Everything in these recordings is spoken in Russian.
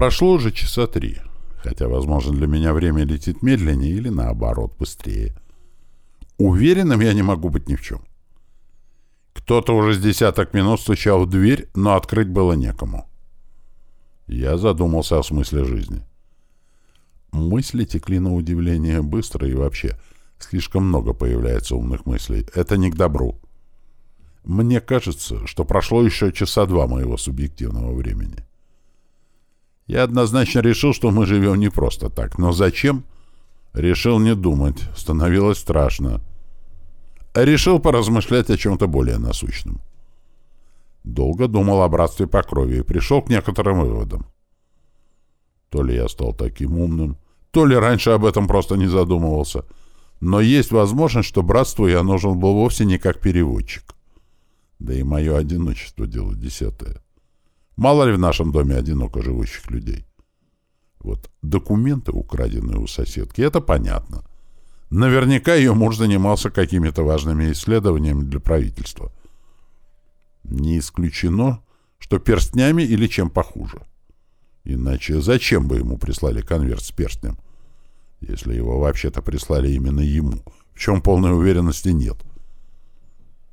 Прошло уже часа три, хотя, возможно, для меня время летит медленнее или, наоборот, быстрее. Уверенным я не могу быть ни в чем. Кто-то уже с десяток минут стучал в дверь, но открыть было некому. Я задумался о смысле жизни. Мысли текли на удивление быстро и вообще. Слишком много появляется умных мыслей. Это не к добру. Мне кажется, что прошло еще часа два моего субъективного времени. Я однозначно решил, что мы живем не просто так. Но зачем? Решил не думать. Становилось страшно. Решил поразмышлять о чем-то более насущном. Долго думал о братстве по крови и пришел к некоторым выводам. То ли я стал таким умным, то ли раньше об этом просто не задумывался. Но есть возможность, что братству я нужен был вовсе не как переводчик. Да и мое одиночество — дело десятое. Мало ли в нашем доме одиноко живущих людей. Вот документы, украденные у соседки, это понятно. Наверняка ее муж занимался какими-то важными исследованиями для правительства. Не исключено, что перстнями или чем похуже. Иначе зачем бы ему прислали конверт с перстнем? Если его вообще-то прислали именно ему, в чем полной уверенности нет.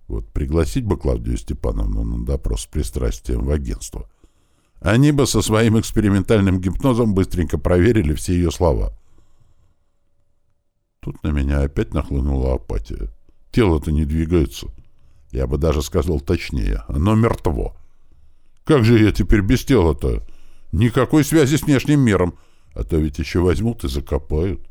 Вот пригласить бы Клавдию Степановну на допрос с пристрастием в агентство. Они бы со своим экспериментальным гипнозом быстренько проверили все ее слова. Тут на меня опять нахлынула апатия. Тело-то не двигается. Я бы даже сказал точнее. Оно мертво. Как же я теперь без тела-то? Никакой связи с внешним миром. А то ведь еще возьмут и закопают.